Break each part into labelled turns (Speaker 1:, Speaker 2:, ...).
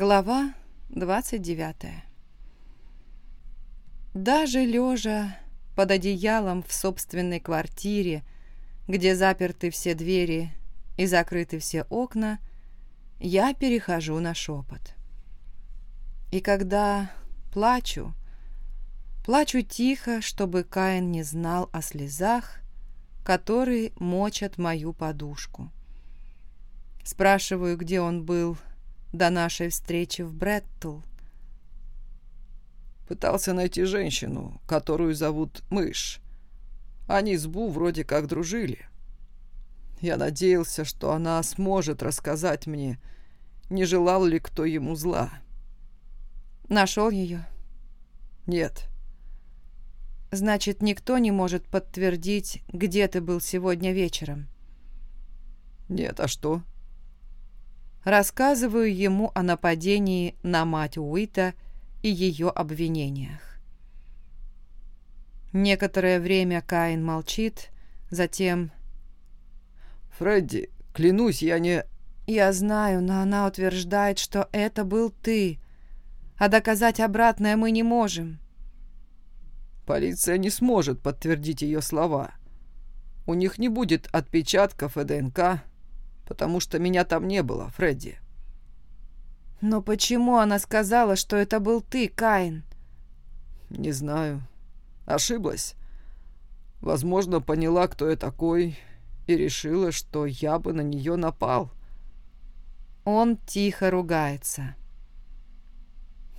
Speaker 1: Глава 29 Даже лежа под одеялом в собственной квартире, где заперты все двери и закрыты все окна, я перехожу на шепот. И когда плачу, плачу тихо, чтобы Каин не знал о слезах, которые мочат мою подушку. Спрашиваю, где он был до нашей встречи в Бреттл.
Speaker 2: Пытался найти женщину, которую зовут Мышь. Они с Бу вроде как дружили. Я надеялся, что она сможет рассказать мне, не желал ли кто ему зла.
Speaker 1: Нашел ее?
Speaker 2: Нет.
Speaker 1: Значит, никто не может подтвердить, где ты был сегодня вечером?
Speaker 2: Нет, а что?
Speaker 1: Рассказываю ему о нападении на мать Уита и ее обвинениях. Некоторое время Каин молчит, затем...
Speaker 2: «Фредди, клянусь, я не...»
Speaker 1: «Я знаю, но она утверждает, что это был ты, а доказать обратное мы не можем».
Speaker 2: «Полиция не сможет подтвердить ее слова. У них не будет отпечатков и ДНК, потому что меня там не было, Фредди».
Speaker 1: «Но почему она сказала, что это был ты, Каин?»
Speaker 2: «Не знаю. Ошиблась. Возможно, поняла, кто я такой, и решила, что я бы на нее напал».
Speaker 1: Он тихо ругается.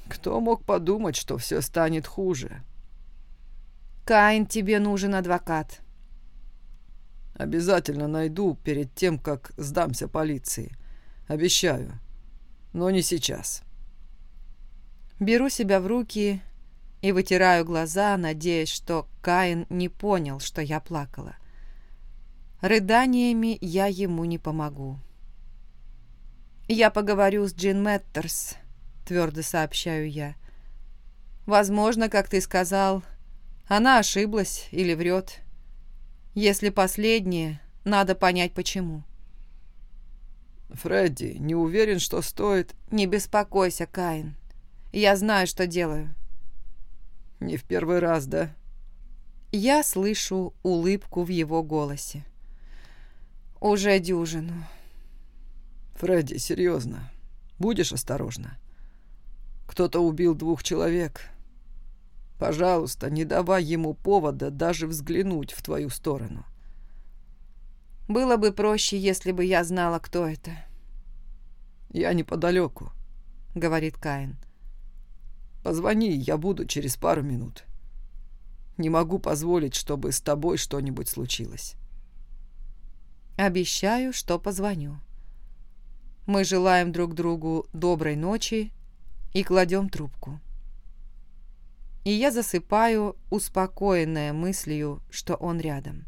Speaker 2: «Кто мог подумать, что все станет хуже?»
Speaker 1: «Каин, тебе нужен адвокат».
Speaker 2: «Обязательно найду перед тем, как сдамся полиции. Обещаю. Но не сейчас».
Speaker 1: Беру себя в руки и вытираю глаза, надеясь, что Каин не понял, что я плакала. Рыданиями я ему не помогу. «Я поговорю с Джин Мэттерс», — твердо сообщаю я. «Возможно, как ты сказал, она ошиблась или врет. Если последнее, надо понять, почему».
Speaker 2: «Фредди, не уверен, что стоит...»
Speaker 1: «Не беспокойся, Каин. Я знаю, что делаю».
Speaker 2: «Не в первый раз, да?»
Speaker 1: Я слышу улыбку в его голосе. «Уже дюжину».
Speaker 2: «Фредди, серьезно. Будешь осторожна. Кто-то убил двух человек. Пожалуйста, не давай ему повода даже взглянуть в твою сторону».
Speaker 1: Было бы проще, если бы я знала, кто это.
Speaker 2: «Я неподалеку», —
Speaker 1: говорит Каин.
Speaker 2: «Позвони, я буду через пару минут. Не могу позволить, чтобы с тобой что-нибудь случилось».
Speaker 1: Обещаю, что позвоню. Мы желаем друг другу доброй ночи и кладем трубку. И я засыпаю, успокоенная мыслью, что он рядом.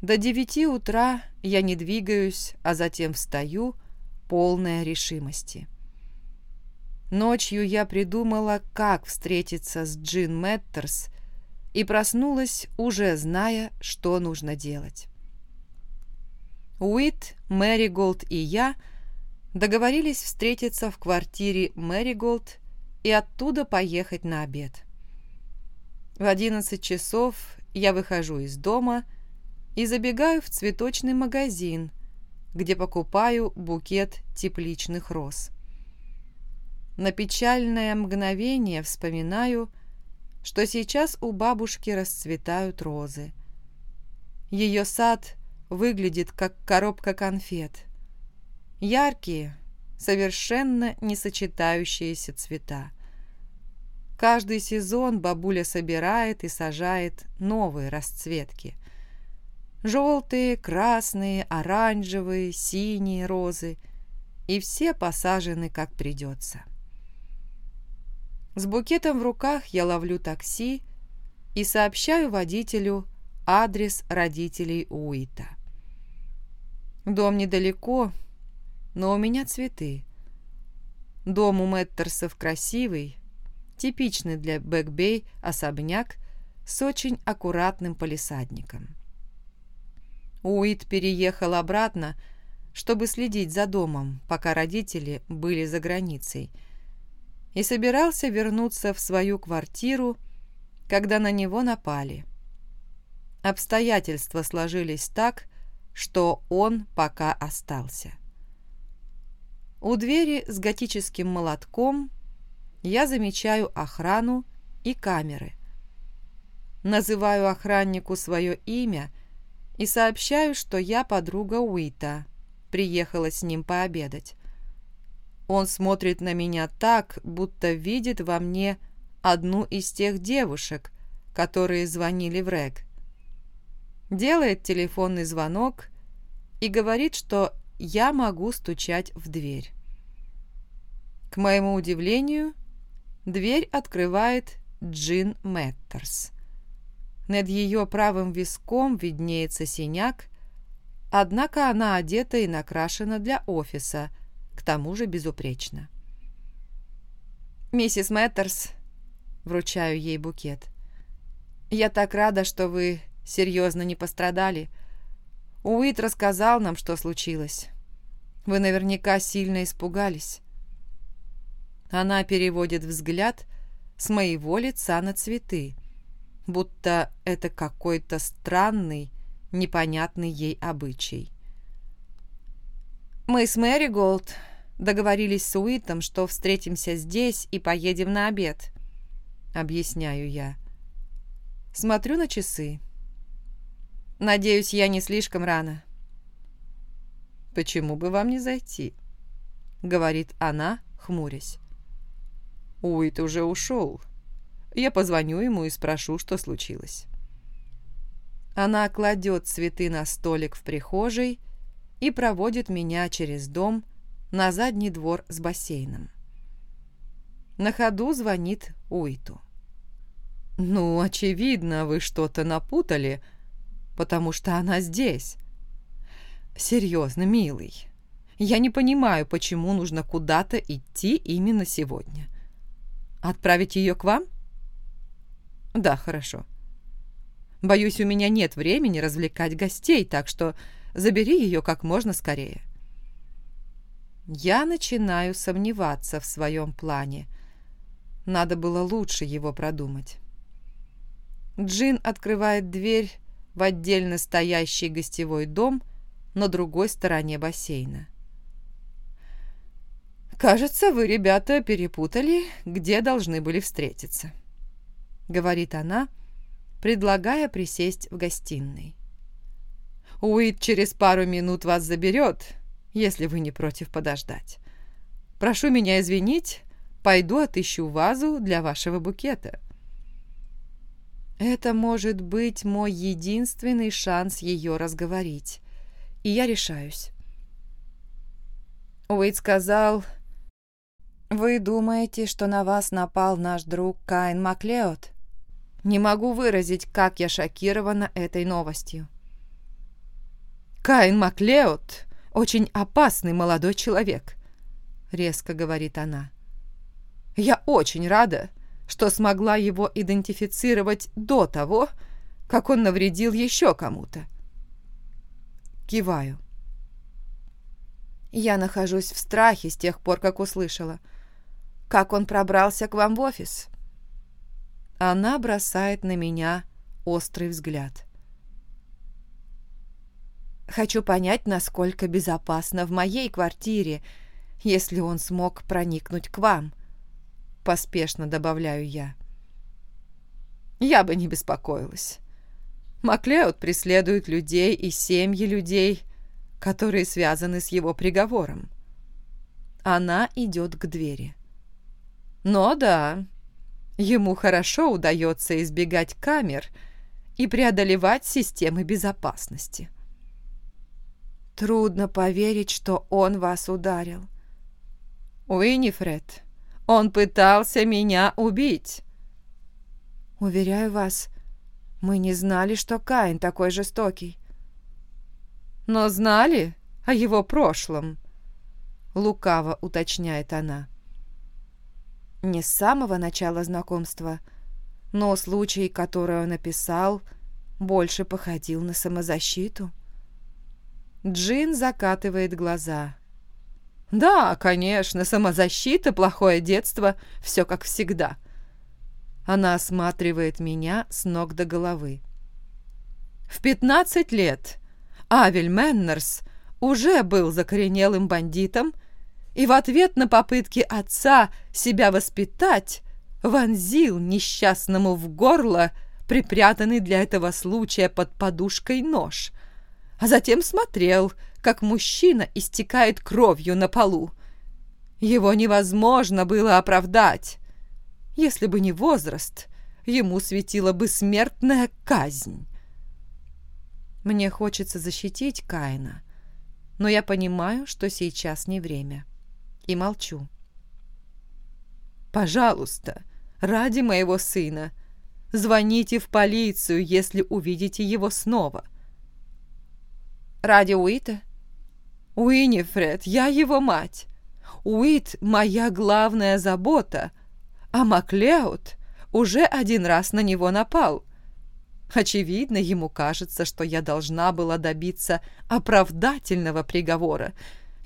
Speaker 1: До девяти утра я не двигаюсь, а затем встаю, полная решимости. Ночью я придумала, как встретиться с Джин Мэттерс, и проснулась, уже зная, что нужно делать. Уит, Мэриголд и я договорились встретиться в квартире Мэриголд и оттуда поехать на обед. В одиннадцать часов я выхожу из дома и забегаю в цветочный магазин, где покупаю букет тепличных роз. На печальное мгновение вспоминаю, что сейчас у бабушки расцветают розы. Ее сад выглядит как коробка конфет. Яркие, совершенно не сочетающиеся цвета. Каждый сезон бабуля собирает и сажает новые расцветки – Желтые, красные, оранжевые, синие розы. И все посажены как придется. С букетом в руках я ловлю такси и сообщаю водителю адрес родителей Уита. Дом недалеко, но у меня цветы. Дом у Мэттерсов красивый, типичный для Бэкбей особняк с очень аккуратным полисадником. Уит переехал обратно, чтобы следить за домом, пока родители были за границей, и собирался вернуться в свою квартиру, когда на него напали. Обстоятельства сложились так, что он пока остался. У двери с готическим молотком я замечаю охрану и камеры. Называю охраннику свое имя и сообщаю, что я подруга Уита, приехала с ним пообедать. Он смотрит на меня так, будто видит во мне одну из тех девушек, которые звонили в РЭГ. Делает телефонный звонок и говорит, что я могу стучать в дверь. К моему удивлению, дверь открывает Джин Мэттерс. Над ее правым виском виднеется синяк, однако она одета и накрашена для офиса, к тому же безупречно. «Миссис Мэттерс», — вручаю ей букет, — «я так рада, что вы серьезно не пострадали. Уит рассказал нам, что случилось. Вы наверняка сильно испугались». Она переводит взгляд с моего лица на цветы, будто это какой-то странный, непонятный ей обычай. «Мы с Мэри Голд договорились с Уитом, что встретимся здесь и поедем на обед», — объясняю я. Смотрю на часы. Надеюсь, я не слишком рано. «Почему бы вам не зайти?» — говорит она, хмурясь. «Уит уже ушел. Я позвоню ему и спрошу, что случилось». Она кладет цветы на столик в прихожей и проводит меня через дом на задний двор с бассейном. На ходу звонит Уиту. «Ну, очевидно, вы что-то напутали», потому что она здесь. Серьезно, милый, я не понимаю, почему нужно куда-то идти именно сегодня. Отправить ее к вам? Да, хорошо. Боюсь, у меня нет времени развлекать гостей, так что забери ее как можно скорее. Я начинаю сомневаться в своем плане. Надо было лучше его продумать. Джин открывает дверь в отдельно стоящий гостевой дом на другой стороне бассейна. «Кажется, вы, ребята, перепутали, где должны были встретиться», — говорит она, предлагая присесть в гостиной. «Уит через пару минут вас заберет, если вы не против подождать. Прошу меня извинить, пойду отыщу вазу для вашего букета». Это может быть мой единственный шанс ее разговорить. И я решаюсь. Уэйд сказал, «Вы думаете, что на вас напал наш друг Каин Маклеод?» Не могу выразить, как я шокирована этой новостью. «Каин Маклеод — очень опасный молодой человек», — резко говорит она. «Я очень рада, что смогла его идентифицировать до того, как он навредил еще кому-то. Киваю. Я нахожусь в страхе с тех пор, как услышала. Как он пробрался к вам в офис? Она бросает на меня острый взгляд. Хочу понять, насколько безопасно в моей квартире, если он смог проникнуть к вам поспешно добавляю я. Я бы не беспокоилась. Маклеод преследует людей и семьи людей, которые связаны с его приговором. Она идет к двери. Но да, ему хорошо удается избегать камер и преодолевать системы безопасности. Трудно поверить, что он вас ударил. Уинифред, он пытался меня убить. Уверяю вас, мы не знали, что Каин такой жестокий. Но знали о его прошлом, лукаво уточняет она. Не с самого начала знакомства, но случай, который он описал, больше походил на самозащиту. Джин закатывает глаза. «Да, конечно, самозащита, плохое детство, все как всегда». Она осматривает меня с ног до головы. В 15 лет Авель Меннерс уже был закоренелым бандитом и в ответ на попытки отца себя воспитать вонзил несчастному в горло припрятанный для этого случая под подушкой нож, а затем смотрел, как мужчина истекает кровью на полу. Его невозможно было оправдать. Если бы не возраст, ему светила бы смертная казнь. Мне хочется защитить Каина, но я понимаю, что сейчас не время, и молчу. «Пожалуйста, ради моего сына, звоните в полицию, если увидите его снова». «Ради Уита?» «Уинифред, я его мать. Уит – моя главная забота, а Маклеод уже один раз на него напал. Очевидно, ему кажется, что я должна была добиться оправдательного приговора,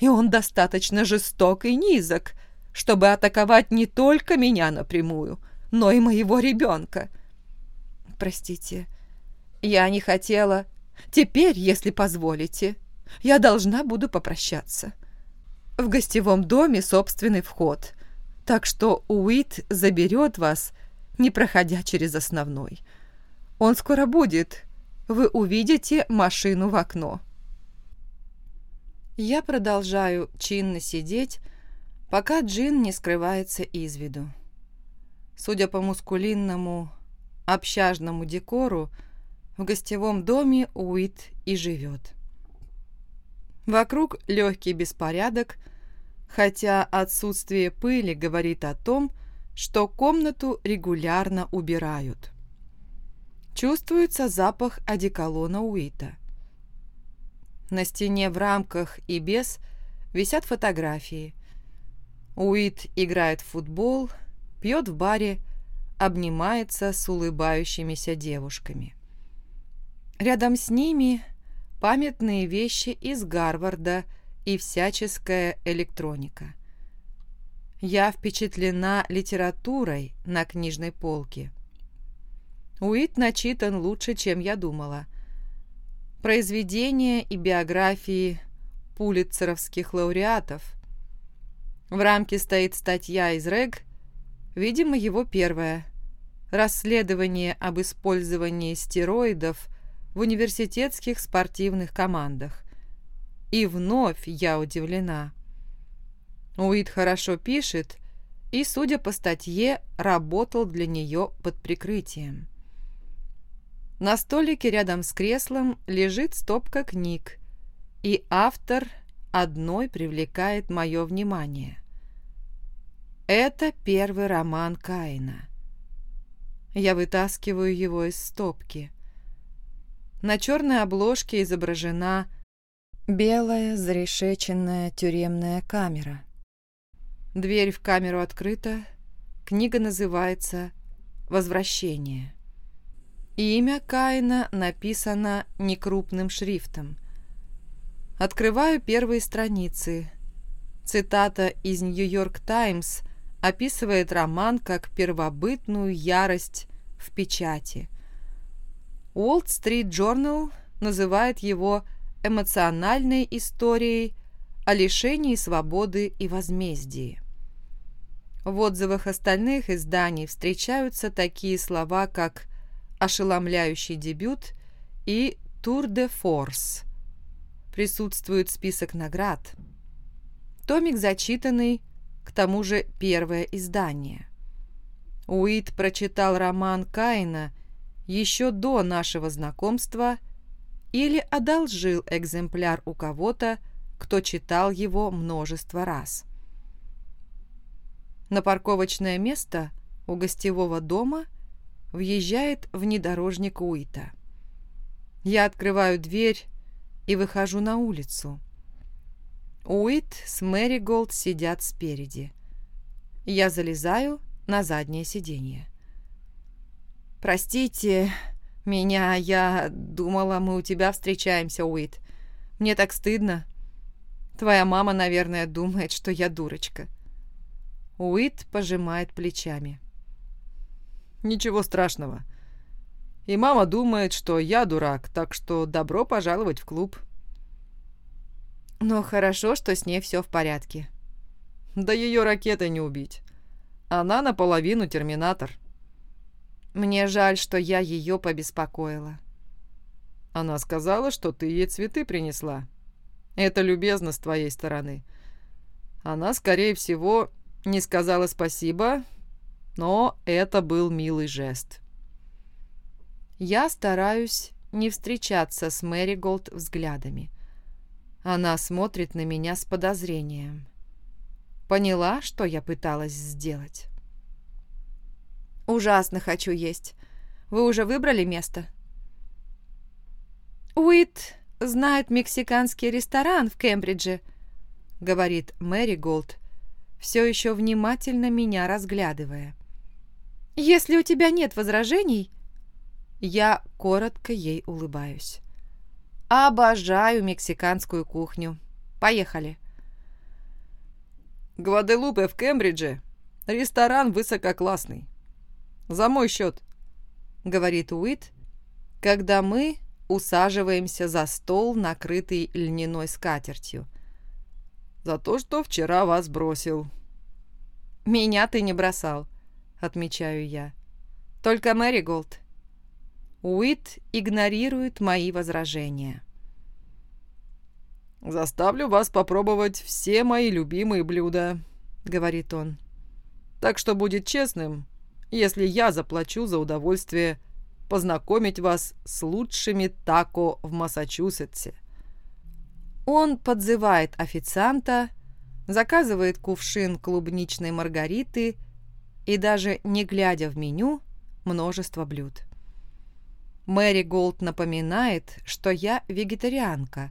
Speaker 1: и он достаточно жесток и низок, чтобы атаковать не только меня напрямую, но и моего ребенка. Простите, я не хотела. Теперь, если позволите, я должна буду попрощаться. В гостевом доме собственный вход, так что Уит заберет вас, не проходя через основной. Он скоро будет. Вы увидите машину в окно. Я продолжаю чинно сидеть, пока Джин не скрывается из виду. Судя по мускулинному, общажному декору, в гостевом доме Уит и живет. Вокруг легкий беспорядок, хотя отсутствие пыли говорит о том, что комнату регулярно убирают. Чувствуется запах одеколона Уита. На стене в рамках и без висят фотографии. Уит играет в футбол, пьет в баре, обнимается с улыбающимися девушками. Рядом с ними памятные вещи из Гарварда и всяческая электроника. Я впечатлена литературой на книжной полке. Уит начитан лучше, чем я думала. Произведения и биографии пулитцеровских лауреатов. В рамке стоит статья из РЭГ, видимо, его первая. Расследование об использовании стероидов в университетских спортивных командах. И вновь я удивлена. Уит хорошо пишет и, судя по статье, работал для нее под прикрытием. На столике рядом с креслом лежит стопка книг, и автор одной привлекает мое внимание. Это первый роман Каина. Я вытаскиваю его из стопки. На черной обложке изображена белая зарешеченная тюремная камера. Дверь в камеру открыта. Книга называется «Возвращение». Имя Каина написано некрупным шрифтом. Открываю первые страницы. Цитата из «Нью-Йорк Таймс» описывает роман как первобытную ярость в печати. Wall Street Journal называет его эмоциональной историей о лишении свободы и возмездии. В отзывах остальных изданий встречаются такие слова, как ошеломляющий дебют и «Тур де Форс». Присутствует список наград. Томик зачитанный, к тому же первое издание. Уит прочитал роман Каина еще до нашего знакомства или одолжил экземпляр у кого-то, кто читал его множество раз. На парковочное место у гостевого дома – въезжает внедорожник Уита. Я открываю дверь и выхожу на улицу. Уит с Мэри Голд сидят спереди. Я залезаю на заднее сиденье. «Простите меня, я думала, мы у тебя встречаемся, Уит. Мне так стыдно. Твоя мама, наверное, думает, что я дурочка. Уит пожимает плечами.
Speaker 2: Ничего страшного. И мама думает, что я дурак, так что добро пожаловать в клуб.
Speaker 1: Но хорошо, что с ней все в порядке.
Speaker 2: Да ее ракетой не убить. Она наполовину терминатор.
Speaker 1: Мне жаль, что я ее побеспокоила.
Speaker 2: Она сказала, что ты ей цветы принесла. Это любезно с твоей стороны. Она, скорее всего, не сказала спасибо, но это был милый жест.
Speaker 1: Я стараюсь не встречаться с Мэри Голд взглядами. Она смотрит на меня с подозрением. Поняла, что я пыталась сделать. «Ужасно хочу есть. Вы уже выбрали место?» «Уит знает мексиканский ресторан в Кембридже», — говорит Мэри Голд, все еще внимательно меня разглядывая. «Если у тебя нет возражений...» Я коротко ей улыбаюсь. «Обожаю мексиканскую кухню. Поехали».
Speaker 2: «Гваделупе в Кембридже. Ресторан высококлассный. За мой счет», — говорит Уит, когда мы усаживаемся за стол, накрытый льняной скатертью. «За то, что вчера вас бросил».
Speaker 1: «Меня ты не бросал», — отмечаю я. «Только Мэри Голд». Уит игнорирует мои возражения.
Speaker 2: «Заставлю вас попробовать все мои любимые блюда», — говорит он. «Так что будет честным, если я заплачу за удовольствие познакомить вас с лучшими тако в Массачусетсе».
Speaker 1: Он подзывает официанта, заказывает кувшин клубничной маргариты и даже не глядя в меню, множество блюд. Мэри Голд напоминает, что я вегетарианка,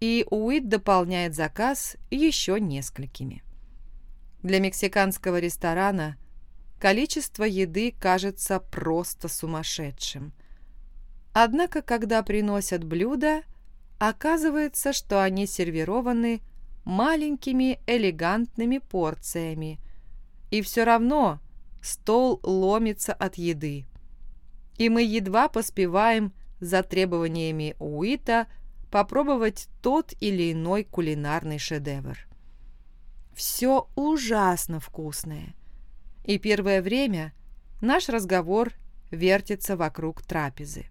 Speaker 1: и Уит дополняет заказ еще несколькими. Для мексиканского ресторана – количество еды кажется просто сумасшедшим. Однако, когда приносят блюда, оказывается, что они сервированы маленькими элегантными порциями, и все равно стол ломится от еды. И мы едва поспеваем за требованиями Уита попробовать тот или иной кулинарный шедевр. Все ужасно вкусное и первое время наш разговор вертится вокруг трапезы.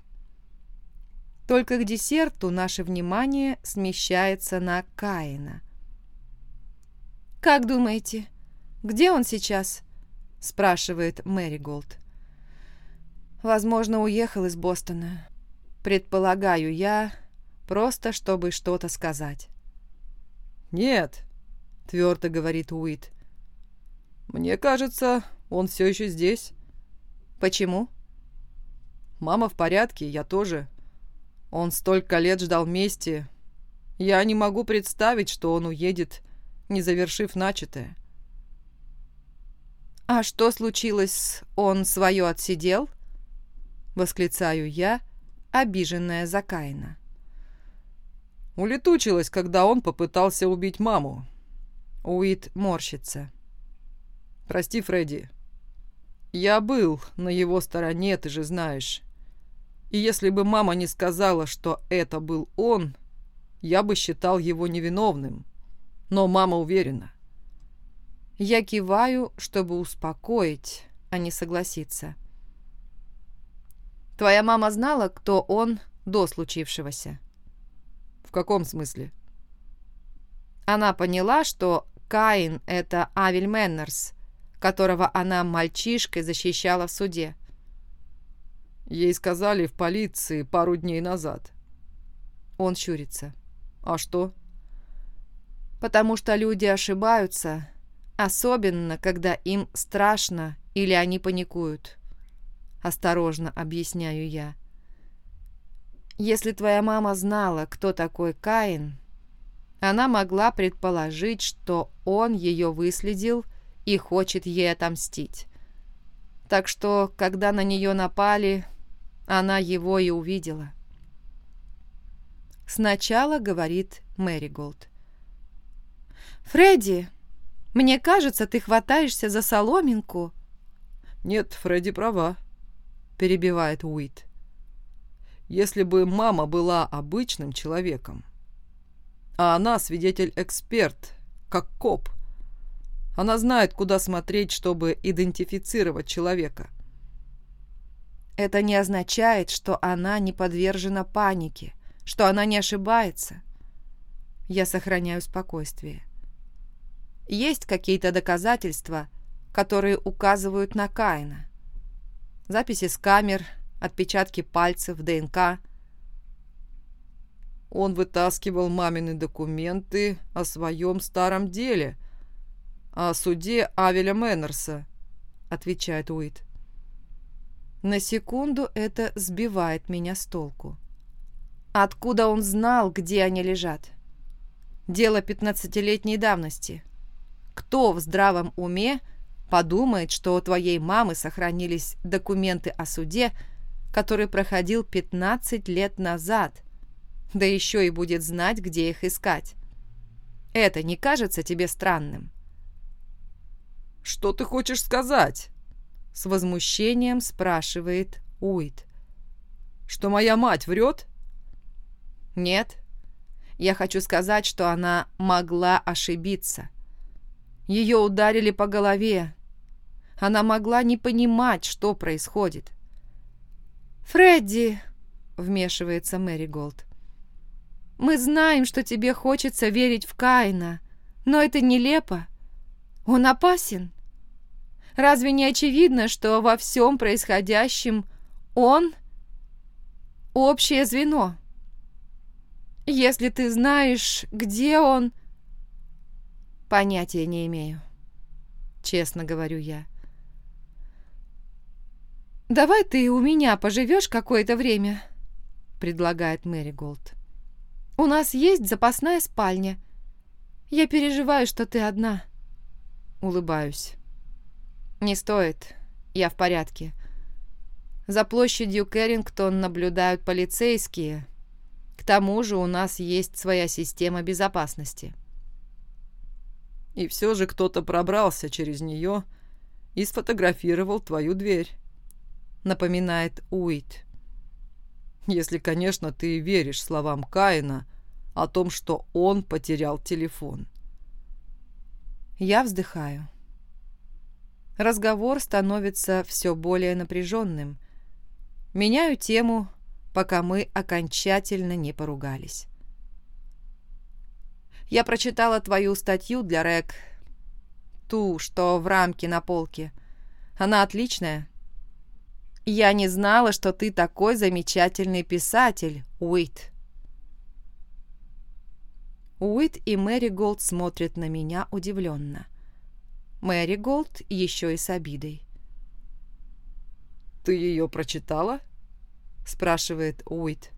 Speaker 1: Только к десерту наше внимание смещается на Каина. «Как думаете, где он сейчас?» – спрашивает Мэри Голд. «Возможно, уехал из Бостона. Предполагаю я, просто чтобы что-то сказать».
Speaker 2: «Нет», – твердо говорит Уит. «Мне кажется, он все еще здесь».
Speaker 1: «Почему?»
Speaker 2: «Мама в порядке, я тоже. Он столько лет ждал мести. Я не могу представить, что он уедет, не завершив начатое».
Speaker 1: «А что случилось? Он свое отсидел?» Восклицаю я, обиженная за Каина.
Speaker 2: Улетучилась, когда он попытался убить маму.
Speaker 1: Уит морщится.
Speaker 2: Прости, Фредди. Я был на его стороне, ты же знаешь. И если бы мама не сказала, что это был он, я бы считал его невиновным. Но мама уверена.
Speaker 1: Я киваю, чтобы успокоить, а не согласиться. Твоя мама знала, кто он до случившегося?
Speaker 2: В каком смысле?
Speaker 1: Она поняла, что Каин — это Авель Мэннерс, которого она мальчишкой защищала в суде.
Speaker 2: Ей сказали в полиции пару дней назад.
Speaker 1: Он щурится.
Speaker 2: А что?
Speaker 1: Потому что люди ошибаются, особенно когда им страшно или они паникуют. Осторожно объясняю я. Если твоя мама знала, кто такой Каин, она могла предположить, что он ее выследил и хочет ей отомстить. Так что, когда на нее напали, она его и увидела. Сначала говорит Мэри Голд. «Фредди, мне кажется, ты хватаешься за соломинку».
Speaker 2: «Нет, Фредди права», — перебивает Уит. «Если бы мама была обычным человеком, а она свидетель-эксперт, как коп, она знает, куда смотреть, чтобы идентифицировать человека».
Speaker 1: Это не означает, что она не подвержена панике, что она не ошибается. Я сохраняю спокойствие. Есть какие-то доказательства, которые указывают на Каина. Записи с камер, отпечатки пальцев, ДНК.
Speaker 2: Он вытаскивал мамины документы о своем старом деле, о суде Авеля Мэннерса, отвечает Уит.
Speaker 1: На секунду это сбивает меня с толку. Откуда он знал, где они лежат? Дело пятнадцатилетней давности. Кто в здравом уме подумает, что у твоей мамы сохранились документы о суде, который проходил 15 лет назад, да еще и будет знать, где их искать. Это не кажется тебе странным?
Speaker 2: «Что ты хочешь сказать?»
Speaker 1: С возмущением спрашивает Уит.
Speaker 2: «Что моя мать врет?»
Speaker 1: «Нет. Я хочу сказать, что она могла ошибиться. Ее ударили по голове. Она могла не понимать, что происходит. «Фредди!» — вмешивается Мэри Голд. «Мы знаем, что тебе хочется верить в Каина, но это нелепо. Он опасен. Разве не очевидно, что во всем происходящем он — общее звено? Если ты знаешь, где он...» Понятия не имею. Честно говорю я. «Давай ты у меня поживешь какое-то время», — предлагает Мэри Голд. «У нас есть запасная спальня. Я переживаю, что ты одна». Улыбаюсь. «Не стоит. Я в порядке. За площадью Кэррингтон наблюдают полицейские. К тому же у нас есть своя система безопасности».
Speaker 2: И все же кто-то пробрался через нее и сфотографировал твою дверь», — напоминает Уит. «Если, конечно, ты веришь словам Каина о том, что он потерял телефон».
Speaker 1: Я вздыхаю. Разговор становится все более напряженным. Меняю тему, пока мы окончательно не поругались. Я прочитала твою статью для РЭК. Ту, что в рамке на полке. Она отличная. Я не знала, что ты такой замечательный писатель, Уит. Уит и Мэри Голд смотрят на меня удивленно. Мэри Голд еще и с обидой.
Speaker 2: «Ты ее прочитала?» спрашивает Уит.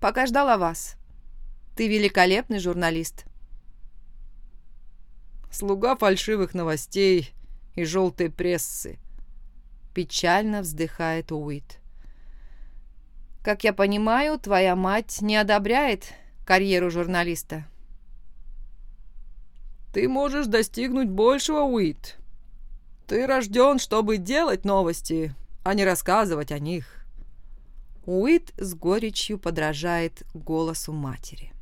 Speaker 1: «Пока ждала вас. Ты великолепный журналист.
Speaker 2: Слуга фальшивых новостей и желтой прессы.
Speaker 1: Печально вздыхает Уит. Как я понимаю, твоя мать не одобряет карьеру журналиста.
Speaker 2: Ты можешь достигнуть большего, Уит. Ты рожден, чтобы делать новости, а не рассказывать о них.
Speaker 1: Уит с горечью подражает голосу матери.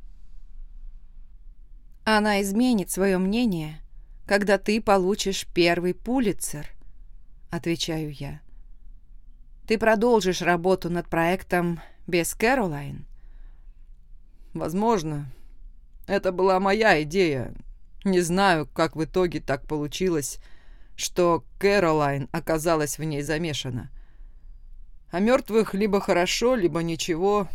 Speaker 1: Она изменит свое мнение, когда ты получишь первый пулицер, отвечаю я. Ты продолжишь работу над проектом без Кэролайн?
Speaker 2: Возможно. Это была моя идея. Не знаю, как в итоге так получилось, что Кэролайн оказалась в ней замешана. О мертвых либо хорошо, либо ничего,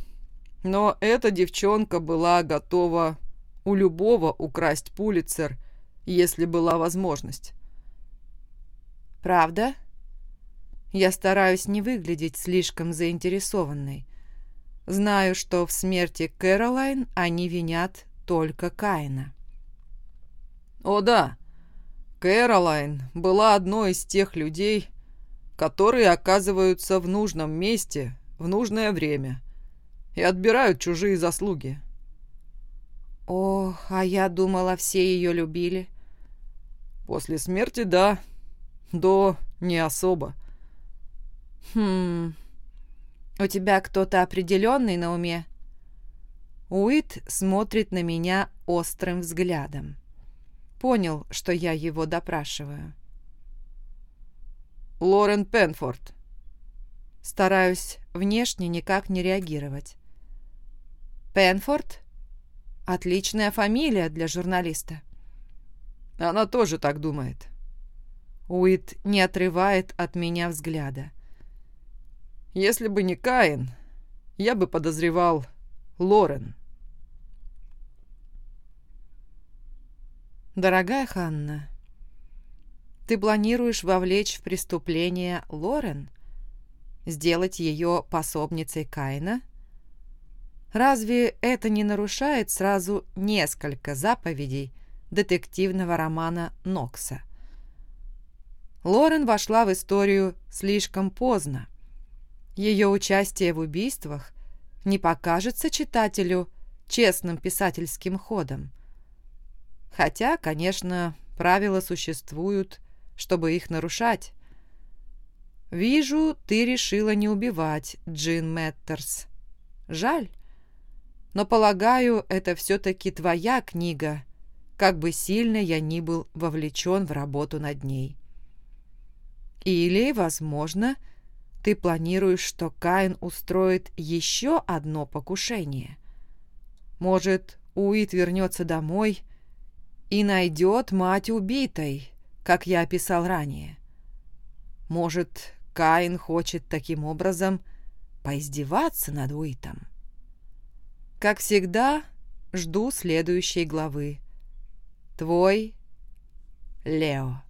Speaker 2: но эта девчонка была готова у любого украсть Пулицер, если была возможность.
Speaker 1: «Правда?» Я стараюсь не выглядеть слишком заинтересованной. Знаю, что в смерти Кэролайн они винят только Каина.
Speaker 2: «О да, Кэролайн была одной из тех людей, которые оказываются в нужном месте в нужное время и отбирают чужие заслуги.
Speaker 1: Ох, а я думала, все ее любили.
Speaker 2: После смерти, да. До не особо.
Speaker 1: Хм. У тебя кто-то определенный на уме? Уит смотрит на меня острым взглядом. Понял, что я его допрашиваю.
Speaker 2: Лорен Пенфорд.
Speaker 1: Стараюсь внешне никак не реагировать. Пенфорд? Отличная фамилия для журналиста.
Speaker 2: Она тоже так думает.
Speaker 1: Уит не отрывает от меня взгляда.
Speaker 2: Если бы не Каин, я бы подозревал Лорен.
Speaker 1: Дорогая Ханна, ты планируешь вовлечь в преступление Лорен? Сделать ее пособницей Каина? Разве это не нарушает сразу несколько заповедей детективного романа Нокса? Лорен вошла в историю слишком поздно. Ее участие в убийствах не покажется читателю честным писательским ходом. Хотя, конечно, правила существуют, чтобы их нарушать. Вижу, ты решила не убивать Джин Мэттерс. Жаль. Но, полагаю, это все-таки твоя книга, как бы сильно я ни был вовлечен в работу над ней. Или, возможно, ты планируешь, что Каин устроит еще одно покушение. Может, Уит вернется домой и найдет мать убитой, как я описал ранее. Может, Каин хочет таким образом поиздеваться над Уитом. Как всегда, жду следующей главы. Твой Лео.